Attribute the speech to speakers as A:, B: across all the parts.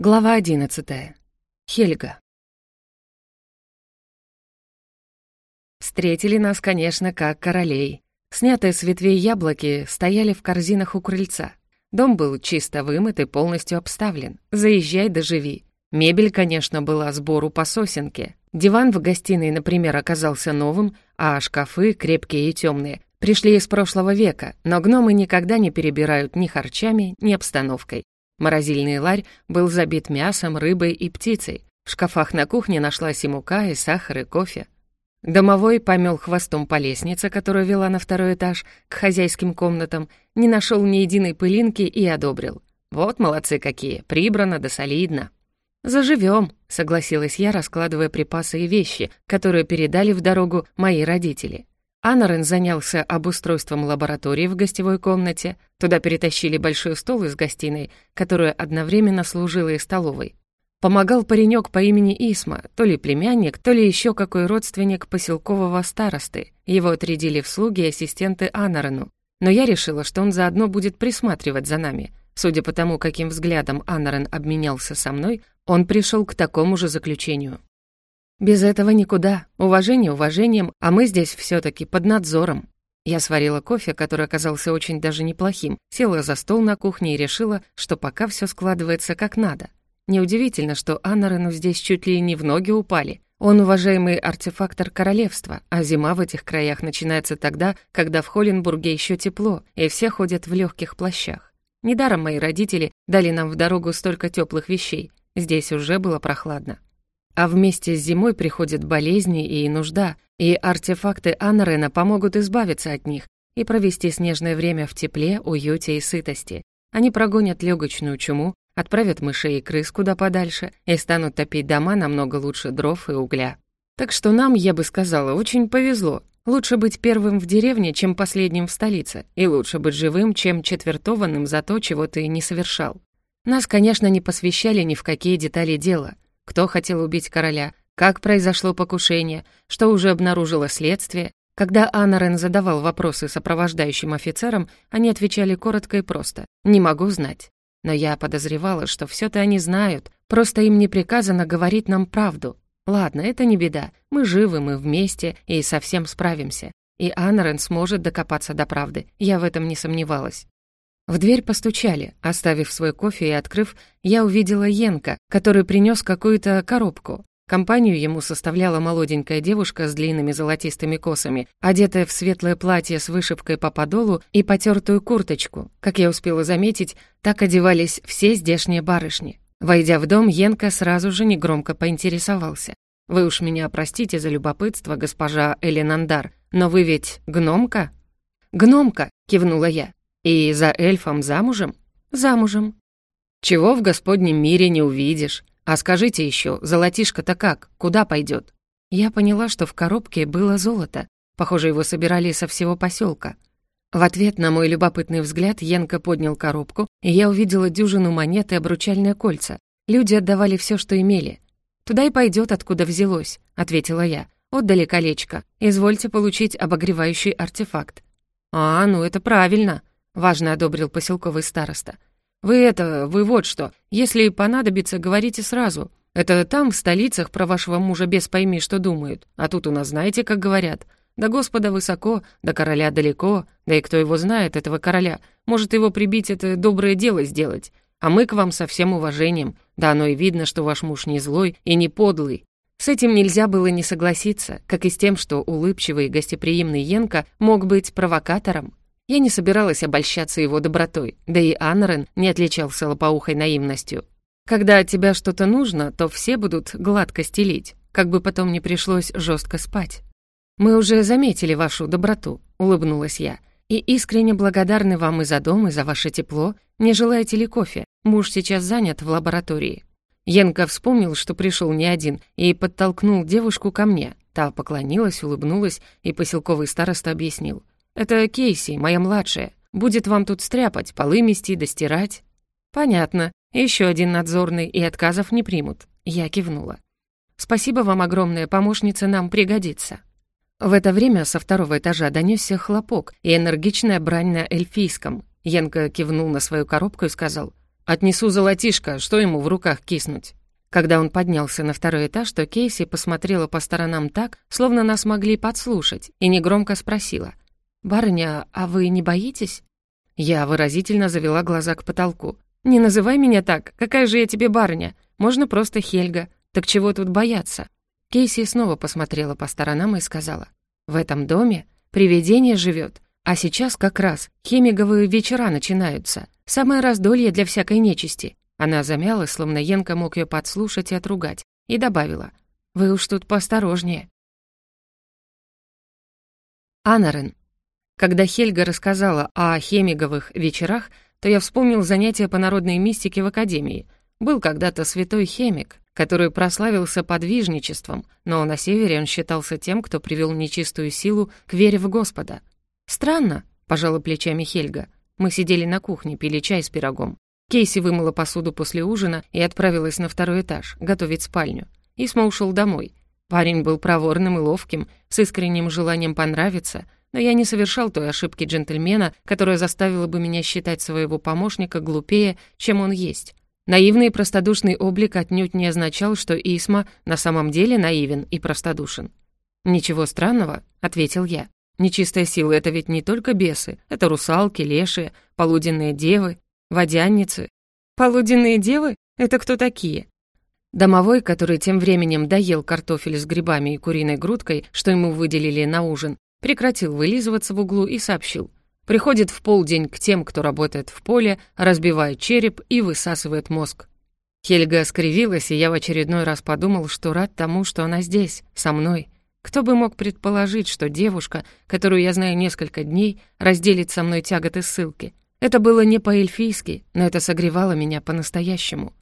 A: Глава одиннадцатая. Хельга. Встретили нас, конечно, как королей. Снятые с ветвей яблоки стояли в корзинах у крыльца. Дом был чисто вымыт и полностью обставлен. Заезжай да живи. Мебель, конечно, была сбору по сосенке. Диван в гостиной, например, оказался новым, а шкафы, крепкие и темные, пришли из прошлого века, но гномы никогда не перебирают ни харчами, ни обстановкой. Морозильный ларь был забит мясом, рыбой и птицей. В шкафах на кухне нашлась и мука, и сахар, и кофе. Домовой помел хвостом по лестнице, которая вела на второй этаж, к хозяйским комнатам, не нашел ни единой пылинки и одобрил. Вот молодцы какие, прибрано да солидно. «Заживем», — согласилась я, раскладывая припасы и вещи, которые передали в дорогу мои родители. Анарен занялся обустройством лаборатории в гостевой комнате. Туда перетащили большой стол из гостиной, которая одновременно служила и столовой. Помогал паренек по имени Исма, то ли племянник, то ли еще какой родственник поселкового старосты. Его отрядили в слуги и ассистенты Анарену. Но я решила, что он заодно будет присматривать за нами. Судя по тому, каким взглядом Анарен обменялся со мной, он пришел к такому же заключению. Без этого никуда. Уважение уважением, а мы здесь все таки под надзором. Я сварила кофе, который оказался очень даже неплохим, села за стол на кухне и решила, что пока все складывается как надо. Неудивительно, что Аннарену здесь чуть ли не в ноги упали. Он уважаемый артефактор королевства, а зима в этих краях начинается тогда, когда в Холленбурге еще тепло, и все ходят в легких плащах. Недаром мои родители дали нам в дорогу столько теплых вещей. Здесь уже было прохладно. А вместе с зимой приходят болезни и нужда, и артефакты Анрена помогут избавиться от них и провести снежное время в тепле, уюте и сытости. Они прогонят легочную чуму, отправят мышей и крыс куда подальше и станут топить дома намного лучше дров и угля. Так что нам, я бы сказала, очень повезло. Лучше быть первым в деревне, чем последним в столице, и лучше быть живым, чем четвертованным за то, чего ты не совершал. Нас, конечно, не посвящали ни в какие детали дела — кто хотел убить короля, как произошло покушение, что уже обнаружило следствие. Когда Анарен задавал вопросы сопровождающим офицерам, они отвечали коротко и просто «не могу знать». Но я подозревала, что все это они знают, просто им не приказано говорить нам правду. Ладно, это не беда, мы живы, мы вместе и совсем справимся. И Анарен сможет докопаться до правды, я в этом не сомневалась. В дверь постучали. Оставив свой кофе и открыв, я увидела Йенка, который принес какую-то коробку. Компанию ему составляла молоденькая девушка с длинными золотистыми косами, одетая в светлое платье с вышивкой по подолу и потертую курточку. Как я успела заметить, так одевались все здешние барышни. Войдя в дом, Йенка сразу же негромко поинтересовался. «Вы уж меня простите за любопытство, госпожа Эленандар, но вы ведь гномка?» «Гномка», — кивнула я. «И за эльфом замужем?» «Замужем». «Чего в Господнем мире не увидишь? А скажите еще, золотишко-то как? Куда пойдет? Я поняла, что в коробке было золото. Похоже, его собирали со всего поселка. В ответ на мой любопытный взгляд Янка поднял коробку, и я увидела дюжину монет и обручальное кольца. Люди отдавали все, что имели. «Туда и пойдет, откуда взялось», — ответила я. «Отдали колечко. Извольте получить обогревающий артефакт». «А, ну это правильно», важно одобрил поселковый староста. «Вы это, вы вот что, если понадобится, говорите сразу. Это там, в столицах, про вашего мужа без пойми, что думают. А тут у нас знаете, как говорят. До Господа высоко, до короля далеко, да и кто его знает, этого короля. Может его прибить это доброе дело сделать. А мы к вам со всем уважением. Да оно и видно, что ваш муж не злой и не подлый. С этим нельзя было не согласиться, как и с тем, что улыбчивый и гостеприимный Йенка мог быть провокатором. Я не собиралась обольщаться его добротой, да и Анрен не отличался лопоухой наивностью. Когда от тебя что-то нужно, то все будут гладко стелить, как бы потом не пришлось жестко спать. «Мы уже заметили вашу доброту», — улыбнулась я, «и искренне благодарны вам и за дом, и за ваше тепло. Не желаете ли кофе? Муж сейчас занят в лаборатории». Янка вспомнил, что пришел не один, и подтолкнул девушку ко мне. Та поклонилась, улыбнулась, и поселковый староста объяснил. «Это Кейси, моя младшая. Будет вам тут стряпать, полы мести, достирать». «Понятно. Еще один надзорный, и отказов не примут». Я кивнула. «Спасибо вам огромное, помощница нам пригодится». В это время со второго этажа донесся хлопок и энергичная брань на эльфийском. Янка кивнул на свою коробку и сказал, Отнесу золотишко, что ему в руках киснуть». Когда он поднялся на второй этаж, то Кейси посмотрела по сторонам так, словно нас могли подслушать, и негромко спросила. «Барыня, а вы не боитесь?» Я выразительно завела глаза к потолку. «Не называй меня так, какая же я тебе барыня? Можно просто Хельга. Так чего тут бояться?» Кейси снова посмотрела по сторонам и сказала. «В этом доме привидение живет, а сейчас как раз хемиговые вечера начинаются. Самое раздолье для всякой нечисти. Она замялась, словно Енка мог ее подслушать и отругать, и добавила. «Вы уж тут поосторожнее». Анарен. Когда Хельга рассказала о хемиговых вечерах, то я вспомнил занятия по народной мистике в академии. Был когда-то святой хемик, который прославился подвижничеством, но на севере он считался тем, кто привел нечистую силу к вере в Господа. «Странно», — пожала плечами Хельга. Мы сидели на кухне, пили чай с пирогом. Кейси вымыла посуду после ужина и отправилась на второй этаж, готовить спальню. Исма ушел домой. Парень был проворным и ловким, с искренним желанием понравиться, но я не совершал той ошибки джентльмена, которая заставила бы меня считать своего помощника глупее, чем он есть. Наивный и простодушный облик отнюдь не означал, что Исма на самом деле наивен и простодушен. «Ничего странного», — ответил я. Нечистая сила — это ведь не только бесы, это русалки, лешие, полуденные девы, водянницы. Полуденные девы? Это кто такие? Домовой, который тем временем доел картофель с грибами и куриной грудкой, что ему выделили на ужин, прекратил вылизываться в углу и сообщил. Приходит в полдень к тем, кто работает в поле, разбивает череп и высасывает мозг. Хельга скривилась, и я в очередной раз подумал, что рад тому, что она здесь, со мной — кто бы мог предположить, что девушка, которую я знаю несколько дней, разделит со мной тяготы ссылки? Это было не по-эльфийски, но это согревало меня по-настоящему.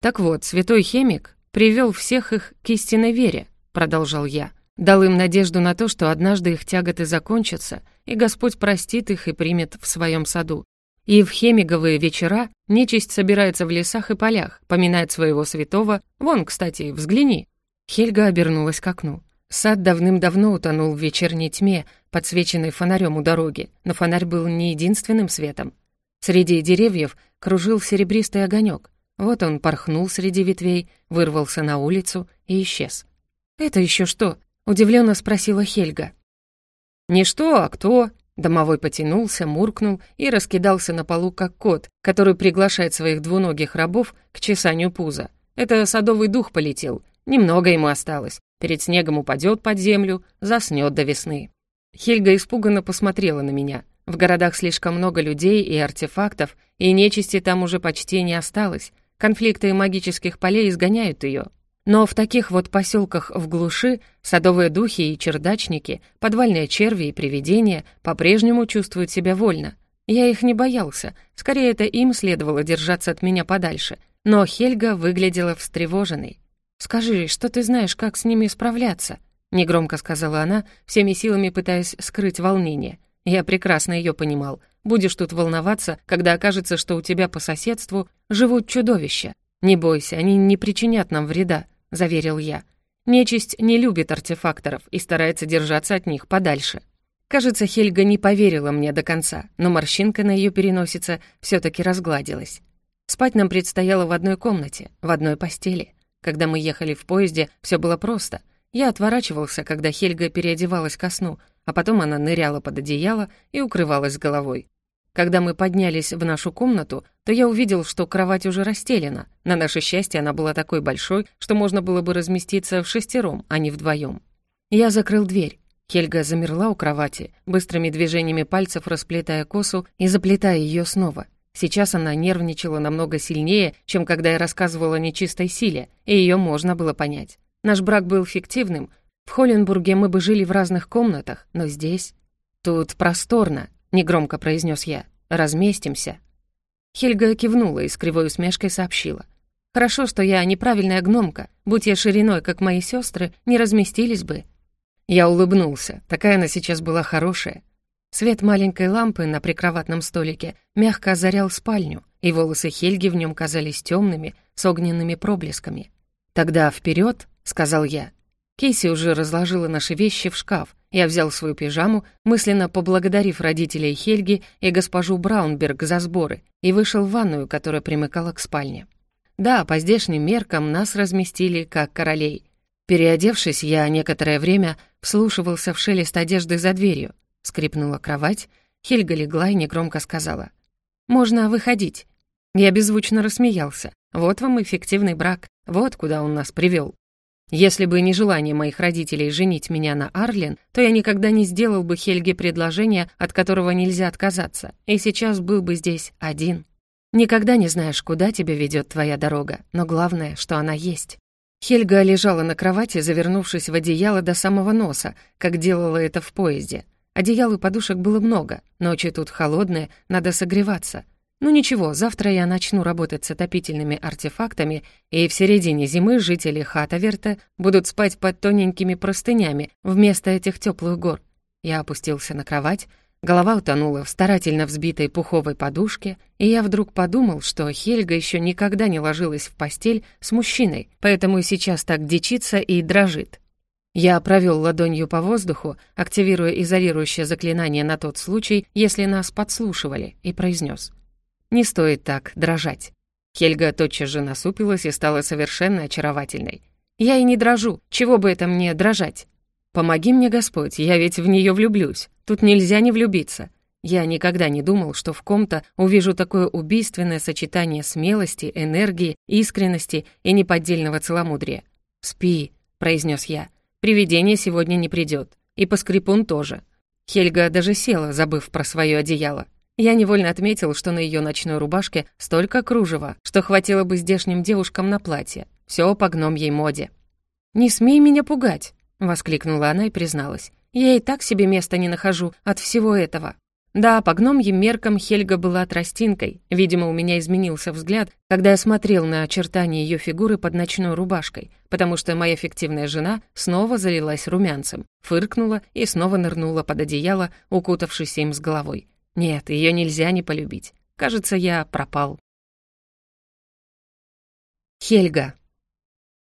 A: Так вот, святой химик привел всех их к истинной вере, продолжал я. Дал им надежду на то, что однажды их тяготы закончатся, и Господь простит их и примет в своем саду. И в хемиговые вечера нечисть собирается в лесах и полях, поминает своего святого. Вон, кстати, взгляни. Хельга обернулась к окну. Сад давным-давно утонул в вечерней тьме, подсвеченной фонарем у дороги, но фонарь был не единственным светом. Среди деревьев кружил серебристый огонек. Вот он порхнул среди ветвей, вырвался на улицу и исчез. «Это еще что?» — удивленно спросила Хельга. «Не что, а кто?» Домовой потянулся, муркнул и раскидался на полу, как кот, который приглашает своих двуногих рабов к чесанию пуза. Это садовый дух полетел. Немного ему осталось. Перед снегом упадет под землю, заснет до весны. Хельга испуганно посмотрела на меня. В городах слишком много людей и артефактов, и нечисти там уже почти не осталось. Конфликты магических полей изгоняют ее. Но в таких вот поселках в глуши садовые духи и чердачники, подвальные черви и привидения по-прежнему чувствуют себя вольно. Я их не боялся, скорее это им следовало держаться от меня подальше. Но Хельга выглядела встревоженной. «Скажи, что ты знаешь, как с ними справляться?» — негромко сказала она, всеми силами пытаясь скрыть волнение. Я прекрасно ее понимал. Будешь тут волноваться, когда окажется, что у тебя по соседству живут чудовища. Не бойся, они не причинят нам вреда, заверил я. Нечисть не любит артефакторов и старается держаться от них подальше. Кажется, Хельга не поверила мне до конца, но морщинка на ее переносице все таки разгладилась. Спать нам предстояло в одной комнате, в одной постели. Когда мы ехали в поезде, все было просто. Я отворачивался, когда Хельга переодевалась ко сну, а потом она ныряла под одеяло и укрывалась головой. Когда мы поднялись в нашу комнату, то я увидел, что кровать уже расстелена. На наше счастье она была такой большой, что можно было бы разместиться в шестером, а не вдвоем. Я закрыл дверь. Хельга замерла у кровати, быстрыми движениями пальцев расплетая косу и заплетая ее снова. Сейчас она нервничала намного сильнее, чем когда я рассказывала о нечистой силе, и ее можно было понять. Наш брак был фиктивным. В Холленбурге мы бы жили в разных комнатах, но здесь... «Тут просторно», — негромко произнес я. «Разместимся». Хельга кивнула и с кривой усмешкой сообщила. «Хорошо, что я неправильная гномка. Будь я шириной, как мои сестры, не разместились бы». Я улыбнулся. Такая она сейчас была хорошая. Свет маленькой лампы на прикроватном столике мягко озарял спальню, и волосы Хельги в нем казались темными, с огненными проблесками. «Тогда вперед, сказал я. Кейси уже разложила наши вещи в шкаф. Я взял свою пижаму, мысленно поблагодарив родителей Хельги и госпожу Браунберг за сборы, и вышел в ванную, которая примыкала к спальне. Да, по здешним меркам нас разместили как королей. Переодевшись, я некоторое время вслушивался в шелест одежды за дверью. Скрипнула кровать, Хельга легла и негромко сказала. «Можно выходить». Я беззвучно рассмеялся. «Вот вам эффективный брак, вот куда он нас привел. Если бы не желание моих родителей женить меня на Арлен, то я никогда не сделал бы Хельге предложение, от которого нельзя отказаться, и сейчас был бы здесь один. Никогда не знаешь, куда тебя ведет твоя дорога, но главное, что она есть. Хельга лежала на кровати, завернувшись в одеяло до самого носа, как делала это в поезде. Одеял и подушек было много, ночи тут холодные, надо согреваться. Ну ничего, завтра я начну работать с отопительными артефактами, и в середине зимы жители Хатаверта будут спать под тоненькими простынями вместо этих теплых гор. Я опустился на кровать, голова утонула в старательно взбитой пуховой подушке, и я вдруг подумал, что Хельга еще никогда не ложилась в постель с мужчиной, поэтому сейчас так дичится и дрожит. Я провел ладонью по воздуху, активируя изолирующее заклинание на тот случай, если нас подслушивали, и произнес: не стоит так дрожать. Хельга тотчас же насупилась и стала совершенно очаровательной. «Я и не дрожу. Чего бы это мне дрожать?» «Помоги мне, Господь, я ведь в нее влюблюсь. Тут нельзя не влюбиться. Я никогда не думал, что в ком-то увижу такое убийственное сочетание смелости, энергии, искренности и неподдельного целомудрия. «Спи», — произнес я. «Привидение сегодня не придет. И по скрипун тоже». Хельга даже села, забыв про свое одеяло. Я невольно отметил, что на ее ночной рубашке столько кружева, что хватило бы здешним девушкам на платье. Все по гномьей моде. «Не смей меня пугать!» — воскликнула она и призналась. «Я и так себе места не нахожу от всего этого». Да, по гномьим меркам Хельга была тростинкой. Видимо, у меня изменился взгляд, когда я смотрел на очертания ее фигуры под ночной рубашкой, потому что моя фиктивная жена снова залилась румянцем, фыркнула и снова нырнула под одеяло, укутавшись им с головой. Нет, ее нельзя не полюбить. Кажется, я пропал. Хельга.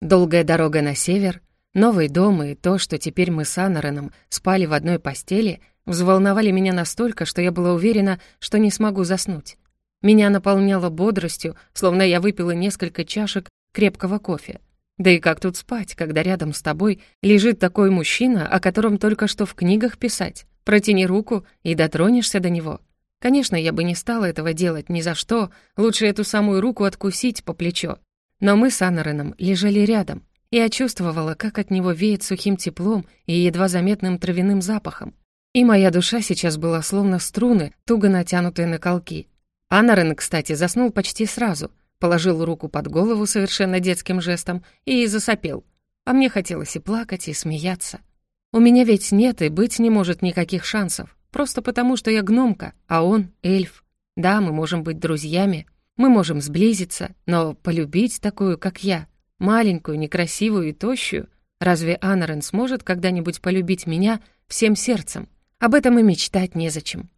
A: Долгая дорога на север, новый дом и то, что теперь мы с Анареном спали в одной постели, взволновали меня настолько, что я была уверена, что не смогу заснуть. Меня наполняло бодростью, словно я выпила несколько чашек крепкого кофе. Да и как тут спать, когда рядом с тобой лежит такой мужчина, о котором только что в книгах писать? Протяни руку и дотронешься до него. Конечно, я бы не стала этого делать ни за что, лучше эту самую руку откусить по плечо. Но мы с Аннереном лежали рядом. Я чувствовала, как от него веет сухим теплом и едва заметным травяным запахом. И моя душа сейчас была словно струны, туго натянутые на колки. Аннерен, кстати, заснул почти сразу, положил руку под голову совершенно детским жестом и засопел. А мне хотелось и плакать, и смеяться. У меня ведь нет и быть не может никаких шансов. Просто потому, что я гномка, а он — эльф. Да, мы можем быть друзьями, мы можем сблизиться, но полюбить такую, как я, маленькую, некрасивую и тощую, разве Анарен сможет когда-нибудь полюбить меня всем сердцем? Об этом и мечтать незачем.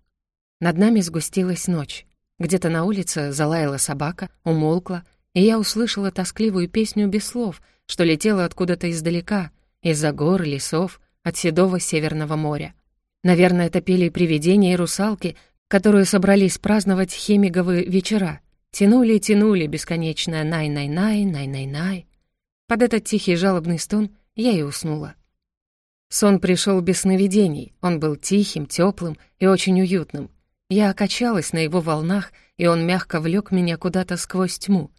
A: Над нами сгустилась ночь. Где-то на улице залаяла собака, умолкла, и я услышала тоскливую песню без слов, что летела откуда-то издалека, из-за гор, лесов, от седого Северного моря. Наверное, это пели привидения и русалки, которые собрались праздновать хемиговые вечера. Тянули и тянули бесконечное «най-най-най, най-най-най». Под этот тихий жалобный стон я и уснула. Сон пришел без сновидений, он был тихим, теплым и очень уютным. Я окачалась на его волнах, и он мягко влек меня куда-то сквозь тьму.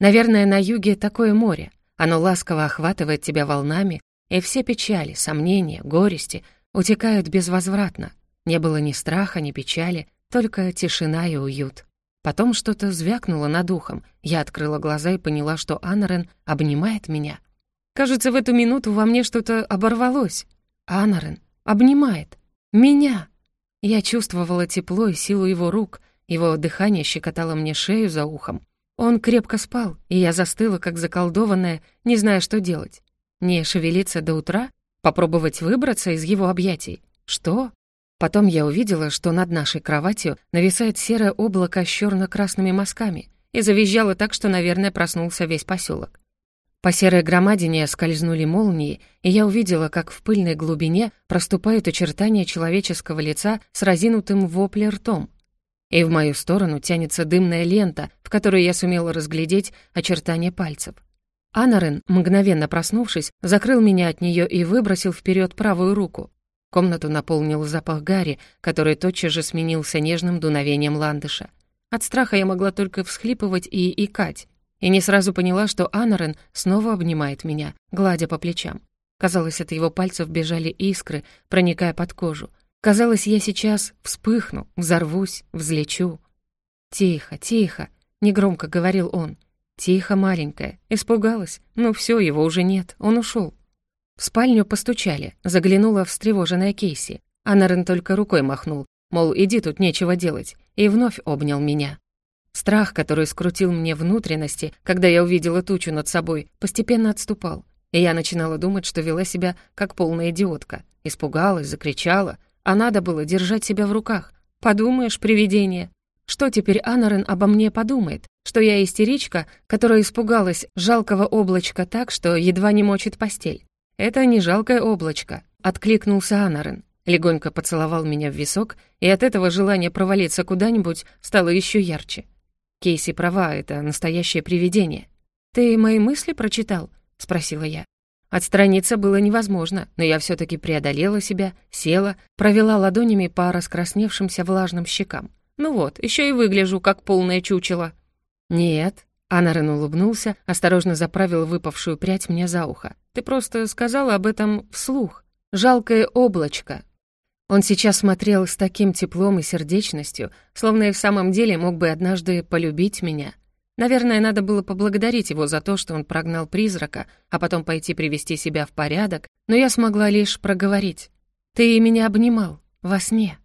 A: Наверное, на юге такое море. Оно ласково охватывает тебя волнами, и все печали, сомнения, горести утекают безвозвратно. Не было ни страха, ни печали, только тишина и уют. Потом что-то звякнуло над ухом. Я открыла глаза и поняла, что Анарен обнимает меня. Кажется, в эту минуту во мне что-то оборвалось. Анарен обнимает. Меня. Я чувствовала тепло и силу его рук, его дыхание щекотало мне шею за ухом. Он крепко спал, и я застыла, как заколдованная, не зная, что делать. Не шевелиться до утра? Попробовать выбраться из его объятий? Что? Потом я увидела, что над нашей кроватью нависает серое облако с черно красными мазками и завизжало так, что, наверное, проснулся весь поселок. По серой громадине скользнули молнии, и я увидела, как в пыльной глубине проступают очертания человеческого лица с разинутым вопле ртом. И в мою сторону тянется дымная лента, в которой я сумела разглядеть очертания пальцев. Анарен, мгновенно проснувшись, закрыл меня от нее и выбросил вперед правую руку. Комнату наполнил запах гари, который тотчас же сменился нежным дуновением ландыша. От страха я могла только всхлипывать и икать и не сразу поняла, что Анарен снова обнимает меня, гладя по плечам. Казалось, от его пальцев бежали искры, проникая под кожу. Казалось, я сейчас вспыхну, взорвусь, взлечу. «Тихо, тихо», — негромко говорил он. «Тихо, маленькая». Испугалась. Ну все, его уже нет, он ушел. В спальню постучали, заглянула встревоженная Кейси. Анарен только рукой махнул, мол, иди, тут нечего делать, и вновь обнял меня. Страх, который скрутил мне внутренности, когда я увидела тучу над собой, постепенно отступал. И я начинала думать, что вела себя как полная идиотка. Испугалась, закричала, а надо было держать себя в руках. Подумаешь, привидение. Что теперь Анарен обо мне подумает? Что я истеричка, которая испугалась жалкого облачка так, что едва не мочит постель? Это не жалкое облачко, откликнулся Анарен. Легонько поцеловал меня в висок, и от этого желание провалиться куда-нибудь стало еще ярче. Кейси права, это настоящее привидение. «Ты мои мысли прочитал?» — спросила я. Отстраниться было невозможно, но я все таки преодолела себя, села, провела ладонями по раскрасневшимся влажным щекам. Ну вот, еще и выгляжу, как полное чучело. «Нет», — Анарен улыбнулся, осторожно заправил выпавшую прядь мне за ухо. «Ты просто сказала об этом вслух. Жалкое облачко, он сейчас смотрел с таким теплом и сердечностью, словно и в самом деле мог бы однажды полюбить меня. Наверное, надо было поблагодарить его за то, что он прогнал призрака, а потом пойти привести себя в порядок, но я смогла лишь проговорить. «Ты меня обнимал. Во сне».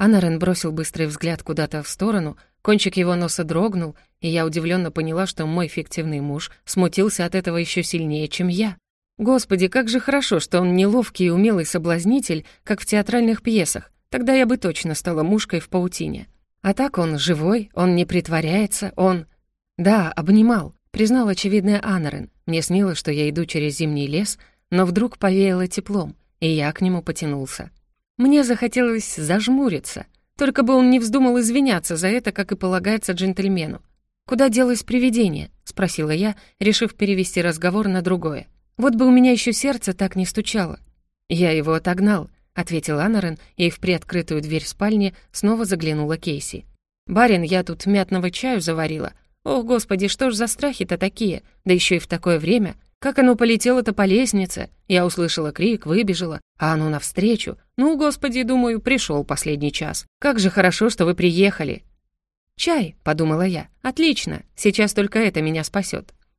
A: Анарен бросил быстрый взгляд куда-то в сторону, кончик его носа дрогнул, и я удивленно поняла, что мой фиктивный муж смутился от этого еще сильнее, чем я. Господи, как же хорошо, что он неловкий и умелый соблазнитель, как в театральных пьесах. Тогда я бы точно стала мушкой в паутине. А так он живой, он не притворяется, он... Да, обнимал, признал очевидное Анарен. Мне снилось, что я иду через зимний лес, но вдруг повеяло теплом, и я к нему потянулся. Мне захотелось зажмуриться, только бы он не вздумал извиняться за это, как и полагается джентльмену. «Куда делось привидение?» — спросила я, решив перевести разговор на другое. Вот бы у меня еще сердце так не стучало. Я его отогнал, ответил Анарен, и в приоткрытую дверь спальни снова заглянула Кейси. «Барин, я тут мятного чаю заварила. О, господи, что ж за страхи-то такие? Да еще и в такое время. Как оно полетело-то по лестнице? Я услышала крик, выбежала, а оно навстречу. Ну, господи, думаю, пришел последний час. Как же хорошо, что вы приехали. «Чай», — подумала я. «Отлично, сейчас только это меня спасет.